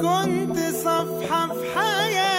كنت صفحة في حياتي.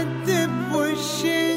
hadi boşe